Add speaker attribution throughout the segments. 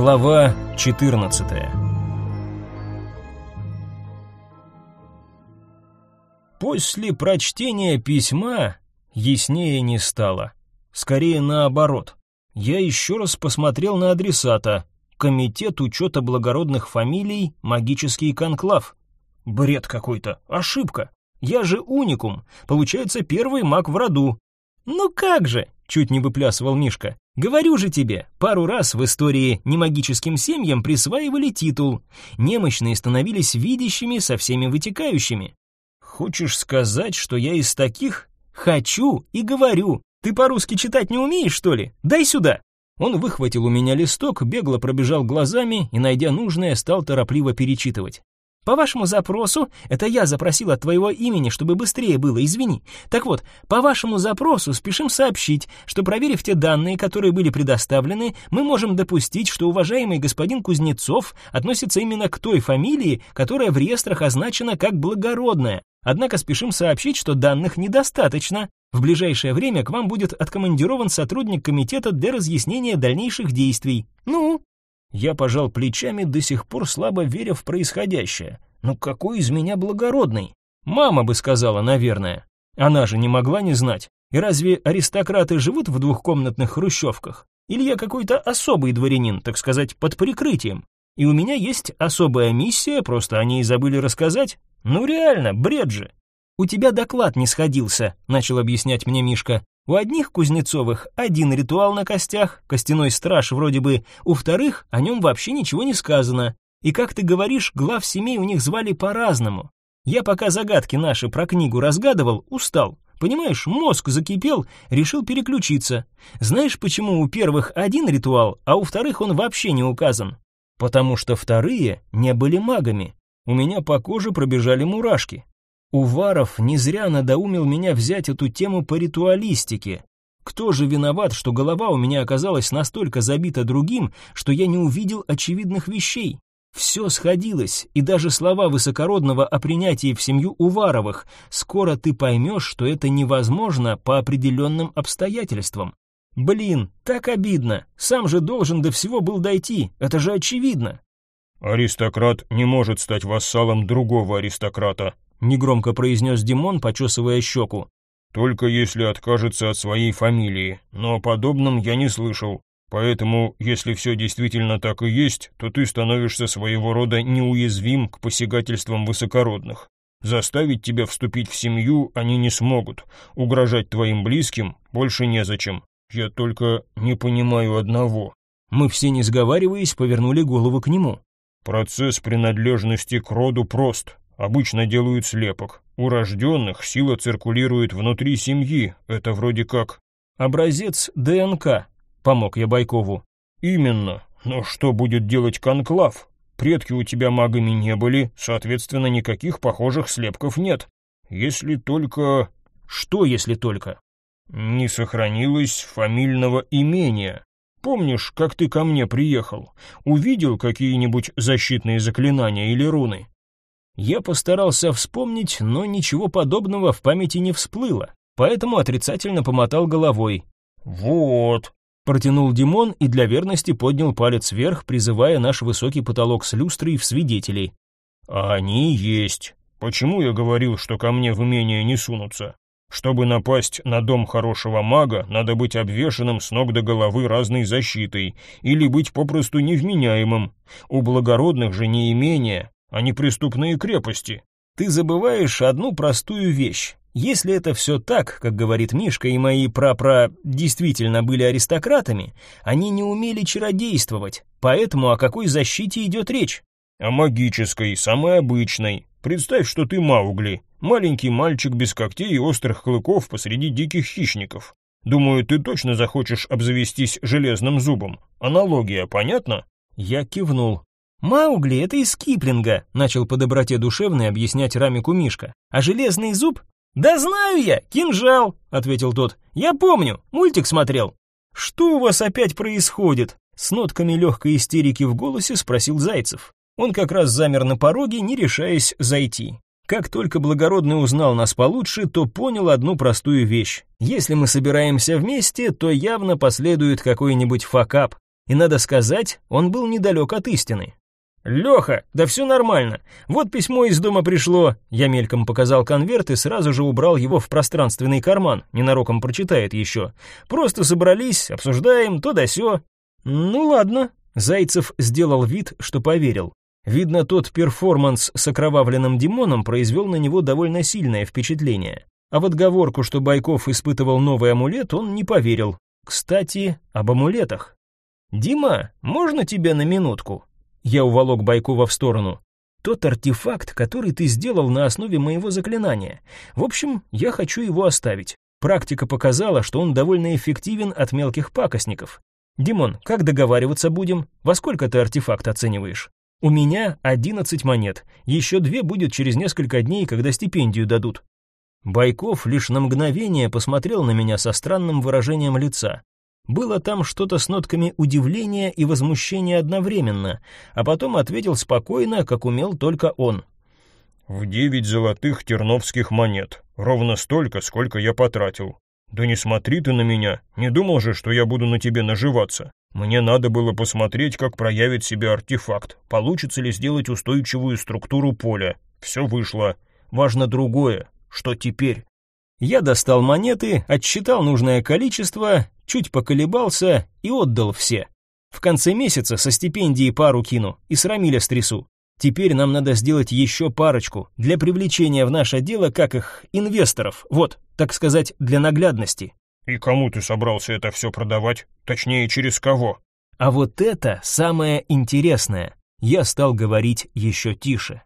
Speaker 1: Глава 14 После прочтения письма яснее не стало. Скорее наоборот. Я еще раз посмотрел на адресата. Комитет учета благородных фамилий «Магический конклав». Бред какой-то, ошибка. Я же уникум, получается первый маг в роду. Ну как же, чуть не выплясывал Мишка. Говорю же тебе, пару раз в истории немагическим семьям присваивали титул. Немощные становились видящими со всеми вытекающими. Хочешь сказать, что я из таких? Хочу и говорю. Ты по-русски читать не умеешь, что ли? Дай сюда. Он выхватил у меня листок, бегло пробежал глазами и, найдя нужное, стал торопливо перечитывать. По вашему запросу, это я запросил от твоего имени, чтобы быстрее было, извини. Так вот, по вашему запросу спешим сообщить, что проверив те данные, которые были предоставлены, мы можем допустить, что уважаемый господин Кузнецов относится именно к той фамилии, которая в реестрах означена как благородная. Однако спешим сообщить, что данных недостаточно. В ближайшее время к вам будет откомандирован сотрудник комитета для разъяснения дальнейших действий. Ну, я пожал плечами, до сих пор слабо веря в происходящее. Ну какой из меня благородный? Мама бы сказала, наверное. Она же не могла не знать. И разве аристократы живут в двухкомнатных хрущевках? Или я какой-то особый дворянин, так сказать, под прикрытием? И у меня есть особая миссия, просто о ней забыли рассказать? Ну реально, бред же. У тебя доклад не сходился, начал объяснять мне Мишка. У одних Кузнецовых один ритуал на костях, костяной страж вроде бы, у вторых о нем вообще ничего не сказано. И как ты говоришь, глав семей у них звали по-разному. Я пока загадки наши про книгу разгадывал, устал. Понимаешь, мозг закипел, решил переключиться. Знаешь, почему у первых один ритуал, а у вторых он вообще не указан? Потому что вторые не были магами. У меня по коже пробежали мурашки. Уваров не зря надоумил меня взять эту тему по ритуалистике. Кто же виноват, что голова у меня оказалась настолько забита другим, что я не увидел очевидных вещей? Все сходилось, и даже слова высокородного о принятии в семью Уваровых «скоро ты поймешь, что это невозможно по определенным обстоятельствам». Блин, так обидно, сам же должен до всего был дойти, это же очевидно.
Speaker 2: «Аристократ не может стать вассалом другого аристократа»,
Speaker 1: негромко произнес Димон, почесывая щеку.
Speaker 2: Только если откажется от своей фамилии, но о подобном я не слышал. Поэтому, если все действительно так и есть, то ты становишься своего рода неуязвим к посягательствам высокородных. Заставить тебя вступить в семью они не смогут. Угрожать твоим близким больше незачем. Я только не понимаю одного.
Speaker 1: Мы все, не сговариваясь, повернули голову к нему.
Speaker 2: Процесс принадлежности к роду прост. Обычно делают слепок. У рожденных сила циркулирует внутри семьи, это вроде как...
Speaker 1: Образец ДНК, помог я Байкову.
Speaker 2: Именно. Но что будет делать конклав? Предки у тебя магами не были, соответственно, никаких похожих слепков нет. Если только...
Speaker 1: Что если только?
Speaker 2: Не сохранилось фамильного имения. Помнишь, как ты ко мне приехал? Увидел какие-нибудь защитные заклинания или руны?
Speaker 1: Я постарался вспомнить, но ничего подобного в памяти не всплыло, поэтому отрицательно помотал головой.
Speaker 2: «Вот», —
Speaker 1: протянул Димон и для верности поднял палец вверх, призывая наш высокий потолок с люстрой в свидетелей.
Speaker 2: «А они есть. Почему я говорил, что ко мне в имение не сунутся? Чтобы напасть на дом хорошего мага, надо быть обвешанным с ног до головы разной защитой или быть попросту невменяемым. У благородных же не имения, а не преступные крепости.
Speaker 1: Ты забываешь одну простую вещь. Если это все так, как говорит Мишка, и мои прапра действительно были аристократами, они не умели чародействовать, поэтому о какой защите идет речь?
Speaker 2: О магической, самой обычной. Представь, что ты Маугли, маленький мальчик без когтей и острых клыков посреди диких хищников. Думаю, ты точно захочешь обзавестись железным зубом. Аналогия, понятно?
Speaker 1: Я кивнул. «Маугли — это из Киплинга», — начал по доброте душевной объяснять Рамику Мишка. «А железный зуб?» «Да знаю я, кинжал», — ответил тот. «Я помню, мультик смотрел». «Что у вас опять происходит?» С нотками легкой истерики в голосе спросил Зайцев. Он как раз замер на пороге, не решаясь зайти. Как только благородный узнал нас получше, то понял одну простую вещь. Если мы собираемся вместе, то явно последует какой-нибудь факап. И надо сказать, он был недалек от истины. «Леха, да все нормально. Вот письмо из дома пришло». Я мельком показал конверт и сразу же убрал его в пространственный карман. Ненароком прочитает еще. «Просто собрались, обсуждаем, то да сё». «Ну ладно». Зайцев сделал вид, что поверил. Видно, тот перформанс с окровавленным Димоном произвел на него довольно сильное впечатление. А в отговорку, что Байков испытывал новый амулет, он не поверил. Кстати, об амулетах. «Дима, можно тебя на минутку?» Я уволок Байкова в сторону. «Тот артефакт, который ты сделал на основе моего заклинания. В общем, я хочу его оставить. Практика показала, что он довольно эффективен от мелких пакостников. Димон, как договариваться будем? Во сколько ты артефакт оцениваешь?» У меня 11 монет. Еще две будет через несколько дней, когда стипендию дадут. Байков лишь на мгновение посмотрел на меня со странным выражением лица. Было там что-то с нотками удивления и возмущения одновременно, а потом ответил спокойно, как умел только он.
Speaker 2: «В девять золотых терновских монет. Ровно столько, сколько я потратил. Да не смотри ты на меня. Не думал же, что я буду на тебе наживаться. Мне надо было посмотреть, как проявит себя артефакт, получится ли сделать устойчивую структуру поля. Все вышло. Важно другое. Что теперь?
Speaker 1: Я достал монеты, отсчитал нужное количество, чуть поколебался и отдал все. В конце месяца со стипендии пару кину и с Рамиля стрясу. Теперь нам надо сделать еще парочку для привлечения в наше дело, как их, инвесторов. Вот, так сказать, для наглядности.
Speaker 2: «И кому ты собрался это все продавать? Точнее, через кого?»
Speaker 1: А вот это самое интересное. Я стал говорить еще тише.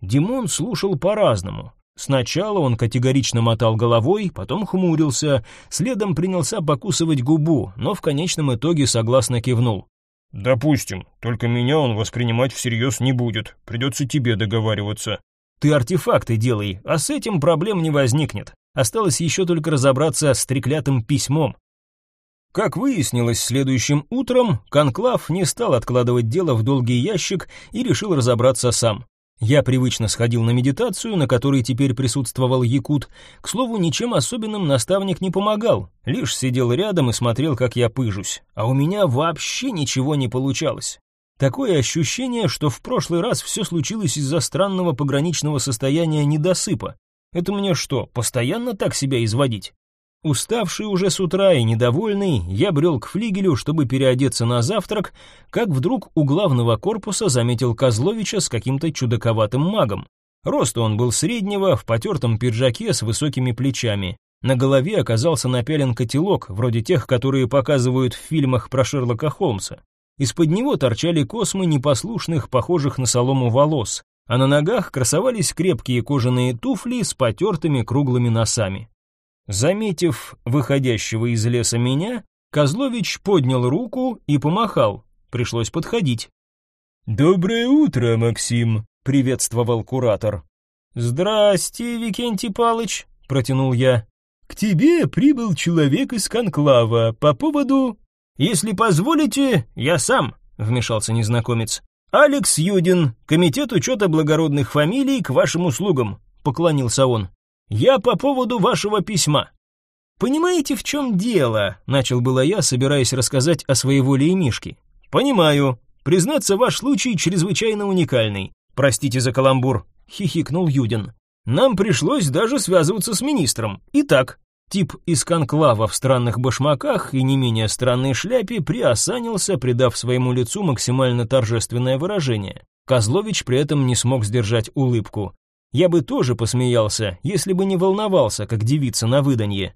Speaker 1: Димон слушал по-разному. Сначала он категорично мотал головой, потом хмурился, следом принялся покусывать губу, но в конечном итоге согласно кивнул.
Speaker 2: «Допустим, только меня он воспринимать всерьез не будет, придется тебе договариваться».
Speaker 1: «Ты артефакты делай, а с этим проблем не возникнет. Осталось еще только разобраться с треклятым письмом. Как выяснилось следующим утром, Конклав не стал откладывать дело в долгий ящик и решил разобраться сам. Я привычно сходил на медитацию, на которой теперь присутствовал Якут. К слову, ничем особенным наставник не помогал, лишь сидел рядом и смотрел, как я пыжусь. А у меня вообще ничего не получалось. Такое ощущение, что в прошлый раз все случилось из-за странного пограничного состояния недосыпа. Это мне что, постоянно так себя изводить? Уставший уже с утра и недовольный, я брел к флигелю, чтобы переодеться на завтрак, как вдруг у главного корпуса заметил Козловича с каким-то чудаковатым магом. Рост он был среднего, в потертом пиджаке с высокими плечами. На голове оказался напялен котелок, вроде тех, которые показывают в фильмах про Шерлока Холмса. Из-под него торчали космы непослушных, похожих на солому волос а на ногах красовались крепкие кожаные туфли с потертыми круглыми носами. Заметив выходящего из леса меня, Козлович поднял руку и помахал. Пришлось подходить.
Speaker 2: «Доброе утро, Максим», — приветствовал куратор.
Speaker 1: «Здрасте, Викентий Палыч», — протянул я.
Speaker 2: «К тебе прибыл человек из конклава по поводу...»
Speaker 1: «Если позволите, я сам», — вмешался незнакомец. «Алекс Юдин, Комитет учета благородных фамилий к вашим услугам», — поклонился он. «Я по поводу вашего письма». «Понимаете, в чем дело?» — начал было я, собираясь рассказать о своей воле и Мишке. «Понимаю. Признаться, ваш случай чрезвычайно уникальный. Простите за каламбур», — хихикнул Юдин. «Нам пришлось даже связываться с министром. Итак, Тип из конклава в странных башмаках и не менее странной шляпе приосанился, придав своему лицу максимально торжественное выражение. Козлович при этом не смог сдержать улыбку. Я бы тоже посмеялся, если бы не волновался, как девица на выданье.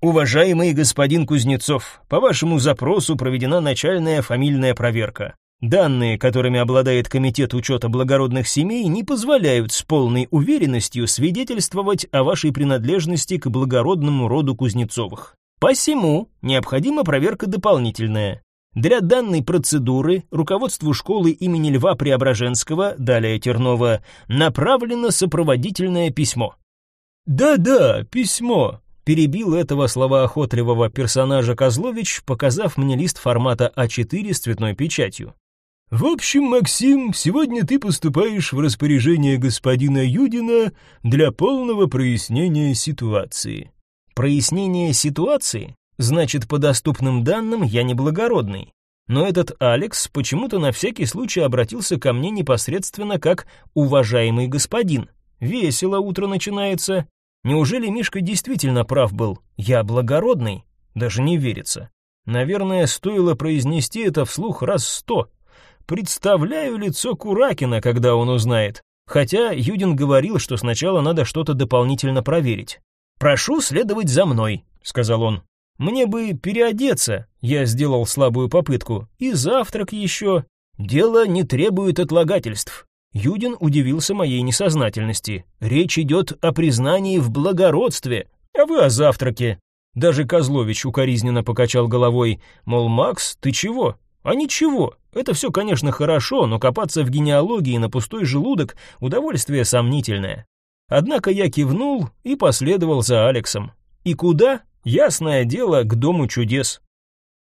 Speaker 1: «Уважаемый господин Кузнецов, по вашему запросу проведена начальная фамильная проверка. Данные, которыми обладает Комитет учета благородных семей, не позволяют с полной уверенностью свидетельствовать о вашей принадлежности к благородному роду Кузнецовых. Посему необходима проверка дополнительная. Для данной процедуры руководству школы имени Льва Преображенского, далее Тернова, направлено сопроводительное письмо.
Speaker 2: «Да-да, письмо», —
Speaker 1: перебил этого словоохотливого персонажа Козлович, показав мне лист формата А4 с цветной печатью.
Speaker 2: В общем, Максим, сегодня ты поступаешь в распоряжение господина Юдина для полного прояснения ситуации.
Speaker 1: Прояснение ситуации? Значит, по доступным данным я неблагородный. но этот Алекс почему-то на всякий случай обратился ко мне непосредственно как «уважаемый господин». Весело утро начинается. Неужели Мишка действительно прав был? Я благородный? Даже не верится. Наверное, стоило произнести это вслух раз сто. Представляю лицо Куракина, когда он узнает. Хотя Юдин говорил, что сначала надо что-то дополнительно проверить. «Прошу следовать за мной», — сказал он. «Мне бы переодеться», — я сделал слабую попытку, — «и завтрак еще». «Дело не требует отлагательств». Юдин удивился моей несознательности. «Речь идет о признании в благородстве, а вы о завтраке». Даже Козлович укоризненно покачал головой, мол, «Макс, ты чего?» «А ничего, это все, конечно, хорошо, но копаться в генеалогии на пустой желудок – удовольствие сомнительное». Однако я кивнул и последовал за Алексом. И куда? Ясное дело, к Дому чудес.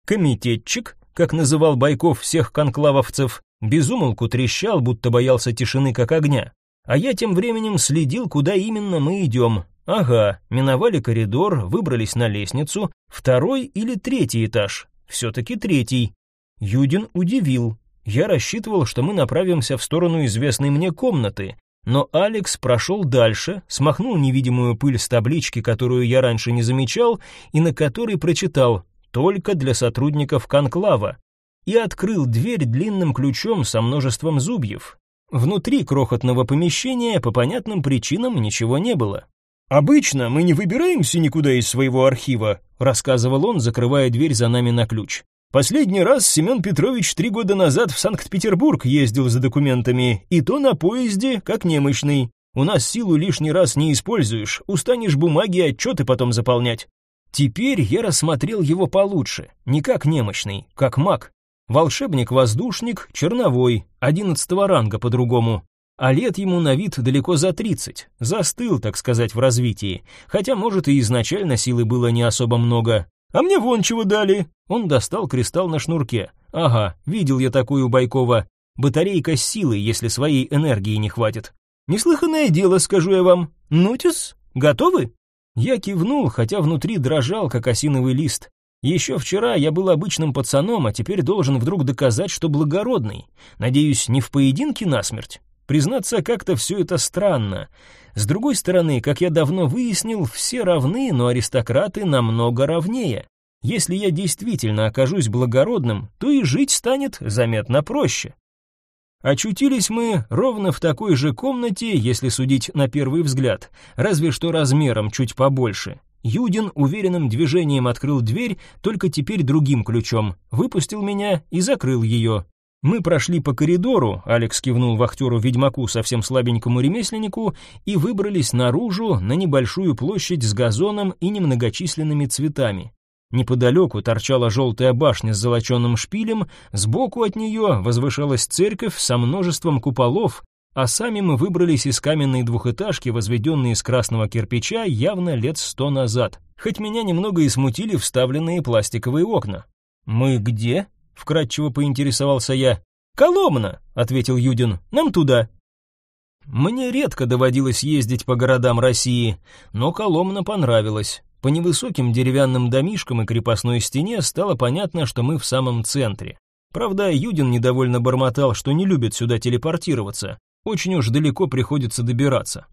Speaker 1: Комитетчик, как называл Байков всех конклавовцев, безумолку трещал, будто боялся тишины как огня. А я тем временем следил, куда именно мы идем. Ага, миновали коридор, выбрались на лестницу, второй или третий этаж. Все-таки третий. Юдин удивил. Я рассчитывал, что мы направимся в сторону известной мне комнаты, но Алекс прошел дальше, смахнул невидимую пыль с таблички, которую я раньше не замечал, и на которой прочитал «Только для сотрудников конклава», и открыл дверь длинным ключом со множеством зубьев. Внутри крохотного помещения по понятным причинам ничего не было. «Обычно мы не выбираемся никуда из своего архива», рассказывал он, закрывая дверь за нами на ключ. Последний раз Семен Петрович три года назад в Санкт-Петербург ездил за документами, и то на поезде, как немощный. У нас силу лишний раз не используешь, устанешь бумаги и отчеты потом заполнять. Теперь я рассмотрел его получше, не как немощный, как маг. Волшебник-воздушник, черновой, одиннадцатого ранга по-другому. А лет ему на вид далеко за тридцать, застыл, так сказать, в развитии, хотя, может, и изначально силы было не особо много. А мне вон чего дали. Он достал кристалл на шнурке. Ага, видел я такую Байкова. Батарейка с силой, если своей энергии не хватит. Неслыханное дело, скажу я вам. Нутис, готовы? Я кивнул, хотя внутри дрожал, как осиновый лист. Еще вчера я был обычным пацаном, а теперь должен вдруг доказать, что благородный. Надеюсь, не в поединке насмерть. Признаться, как-то все это странно. С другой стороны, как я давно выяснил, все равны, но аристократы намного равнее. Если я действительно окажусь благородным, то и жить станет заметно проще. Очутились мы ровно в такой же комнате, если судить на первый взгляд, разве что размером чуть побольше. Юдин уверенным движением открыл дверь, только теперь другим ключом, выпустил меня и закрыл ее. Мы прошли по коридору, Алекс кивнул вахтеру-ведьмаку, совсем слабенькому ремесленнику, и выбрались наружу на небольшую площадь с газоном и немногочисленными цветами. Неподалеку торчала желтая башня с золоченым шпилем, сбоку от нее возвышалась церковь со множеством куполов, а сами мы выбрались из каменной двухэтажки, возведенной из красного кирпича явно лет сто назад, хоть меня немного и смутили вставленные пластиковые окна. «Мы где?» Вкратчиво поинтересовался я. Коломна, ответил Юдин. Нам туда. Мне редко доводилось ездить по городам России, но Коломна понравилась. По невысоким деревянным домишкам и крепостной стене стало понятно, что мы в самом центре. Правда, Юдин недовольно бормотал, что не любит сюда телепортироваться. Очень уж далеко приходится добираться.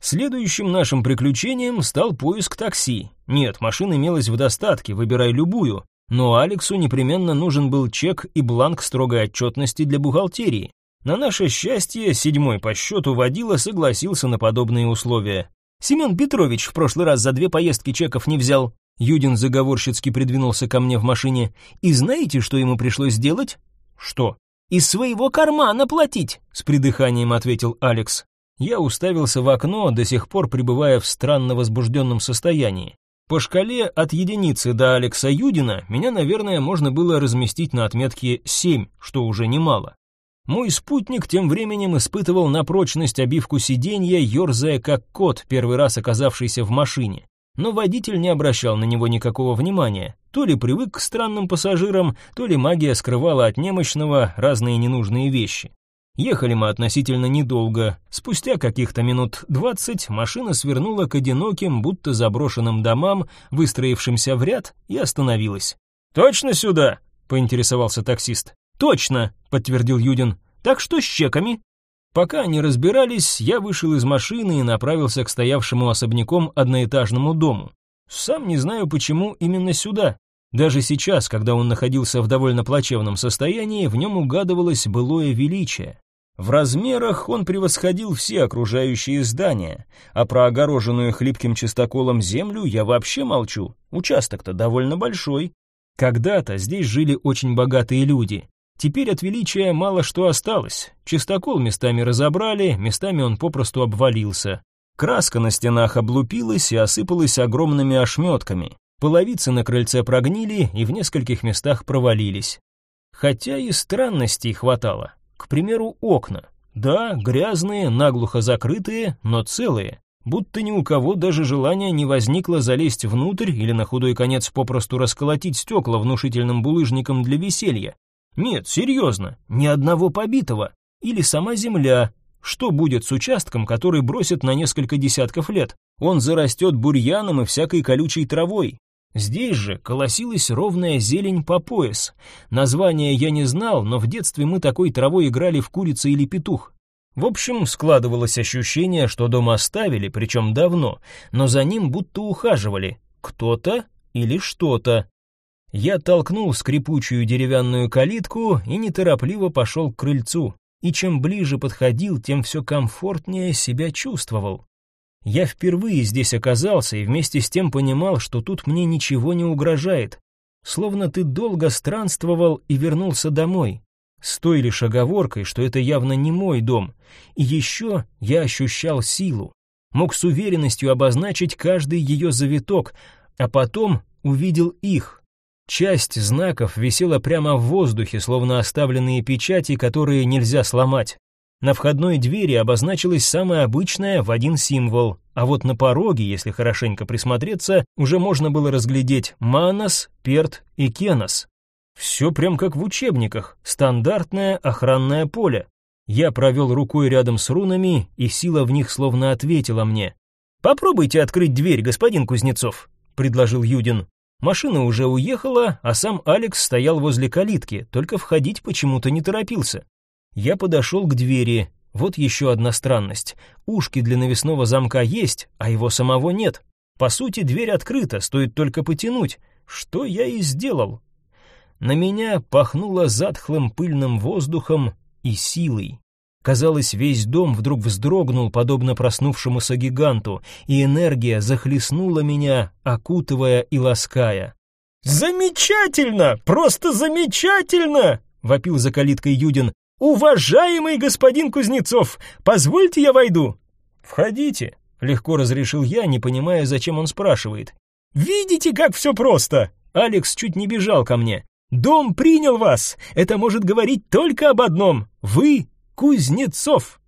Speaker 1: Следующим нашим приключением стал поиск такси. Нет, машин имелось в достатке, выбирай любую но Алексу непременно нужен был чек и бланк строгой отчетности для бухгалтерии. На наше счастье, седьмой по счету водила согласился на подобные условия. «Семен Петрович в прошлый раз за две поездки чеков не взял». Юдин заговорщицки придвинулся ко мне в машине. «И знаете, что ему пришлось сделать?» «Что?» «Из своего кармана платить», — с придыханием ответил Алекс. Я уставился в окно, до сих пор пребывая в странно возбужденном состоянии. По шкале от единицы до Алекса Юдина меня, наверное, можно было разместить на отметке 7, что уже немало. Мой спутник тем временем испытывал на прочность обивку сиденья, ерзая как кот, первый раз оказавшийся в машине. Но водитель не обращал на него никакого внимания. То ли привык к странным пассажирам, то ли магия скрывала от немощного разные ненужные вещи. Ехали мы относительно недолго. Спустя каких-то минут двадцать машина свернула к одиноким, будто заброшенным домам, выстроившимся в ряд, и остановилась. «Точно сюда?» поинтересовался таксист. «Точно!» — подтвердил Юдин. «Так что с чеками?» Пока они разбирались, я вышел из машины и направился к стоявшему особняком одноэтажному дому. Сам не знаю, почему именно сюда. Даже сейчас, когда он находился в довольно плачевном состоянии, в нем угадывалось былое величие. В размерах он превосходил все окружающие здания, а про огороженную хлипким чистоколом землю я вообще молчу. Участок-то довольно большой. Когда-то здесь жили очень богатые люди. Теперь от величия мало что осталось. Чистокол местами разобрали, местами он попросту обвалился. Краска на стенах облупилась и осыпалась огромными ошметками. Половицы на крыльце прогнили и в нескольких местах провалились. Хотя и странностей хватало. К примеру, окна. Да, грязные, наглухо закрытые, но целые. Будто ни у кого даже желания не возникло залезть внутрь или на худой конец попросту расколотить стекла внушительным булыжником для веселья. Нет, серьезно, ни одного побитого. Или сама земля. Что будет с участком, который бросят на несколько десятков лет? Он зарастет бурьяном и всякой колючей травой. Здесь же колосилась ровная зелень по пояс. Название я не знал, но в детстве мы такой травой играли в курица или петух. В общем, складывалось ощущение, что дом оставили, причем давно, но за ним будто ухаживали. Кто-то или что-то. Я толкнул скрипучую деревянную калитку и неторопливо пошел к крыльцу. И чем ближе подходил, тем все комфортнее себя чувствовал. Я впервые здесь оказался и вместе с тем понимал, что тут мне ничего не угрожает. Словно ты долго странствовал и вернулся домой. С той лишь оговоркой, что это явно не мой дом. И еще я ощущал силу. Мог с уверенностью обозначить каждый ее завиток, а потом увидел их. Часть знаков висела прямо в воздухе, словно оставленные печати, которые нельзя сломать. На входной двери обозначилась самая обычная в один символ, а вот на пороге, если хорошенько присмотреться, уже можно было разглядеть Манос, Перт и Кенос. Все прям как в учебниках, стандартное охранное поле. Я провел рукой рядом с рунами, и сила в них словно ответила мне. «Попробуйте открыть дверь, господин Кузнецов», — предложил Юдин. Машина уже уехала, а сам Алекс стоял возле калитки, только входить почему-то не торопился. Я подошел к двери. Вот еще одна странность. Ушки для навесного замка есть, а его самого нет. По сути, дверь открыта, стоит только потянуть. Что я и сделал. На меня пахнуло затхлым пыльным воздухом и силой. Казалось, весь дом вдруг вздрогнул, подобно проснувшемуся гиганту, и энергия захлестнула меня, окутывая и лаская. «Замечательно! Просто замечательно!» — вопил за калиткой Юдин. «Уважаемый господин Кузнецов, позвольте я войду?» «Входите», — легко разрешил я, не понимая, зачем он спрашивает. «Видите, как все просто?» Алекс чуть не бежал ко мне. «Дом принял вас! Это может говорить только об одном. Вы Кузнецов!»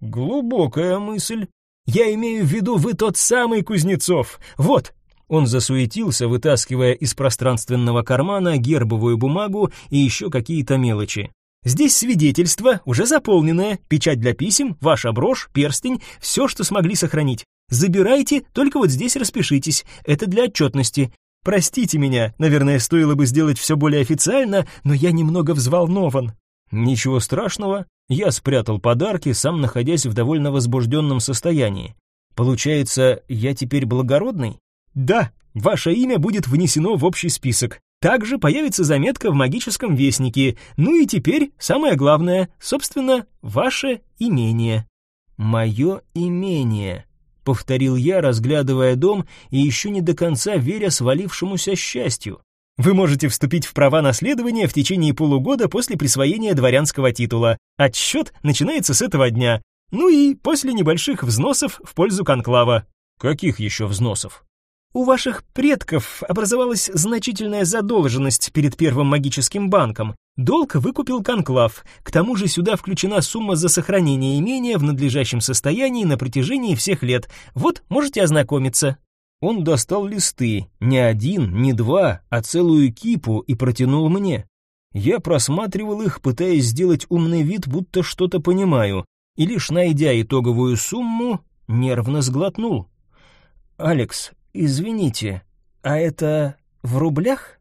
Speaker 1: «Глубокая мысль. Я имею в виду, вы тот самый Кузнецов. Вот, он засуетился, вытаскивая из пространственного кармана гербовую бумагу и еще какие-то мелочи. Здесь свидетельство, уже заполненное, печать для писем, ваша брошь, перстень, все, что смогли сохранить. Забирайте, только вот здесь распишитесь, это для отчетности. Простите меня, наверное, стоило бы сделать все более официально, но я немного взволнован». Ничего страшного, я спрятал подарки, сам находясь в довольно возбужденном состоянии. Получается, я теперь благородный? Да, ваше имя будет внесено в общий список. Также появится заметка в магическом вестнике. Ну и теперь самое главное, собственно, ваше имение. Мое имение, повторил я, разглядывая дом и еще не до конца веря свалившемуся счастью. Вы можете вступить в права наследования в течение полугода после присвоения дворянского титула. Отсчет начинается с этого дня. Ну и после небольших взносов в пользу конклава. Каких еще взносов? У ваших предков образовалась значительная задолженность перед первым магическим банком. Долг выкупил конклав. К тому же сюда включена сумма за сохранение имения в надлежащем состоянии на протяжении всех лет. Вот, можете ознакомиться. Он достал листы, не один, не два, а целую кипу и протянул мне. Я просматривал их, пытаясь сделать умный вид, будто что-то понимаю, и лишь найдя итоговую сумму, нервно сглотнул. «Алекс, «Извините, а это в рублях?»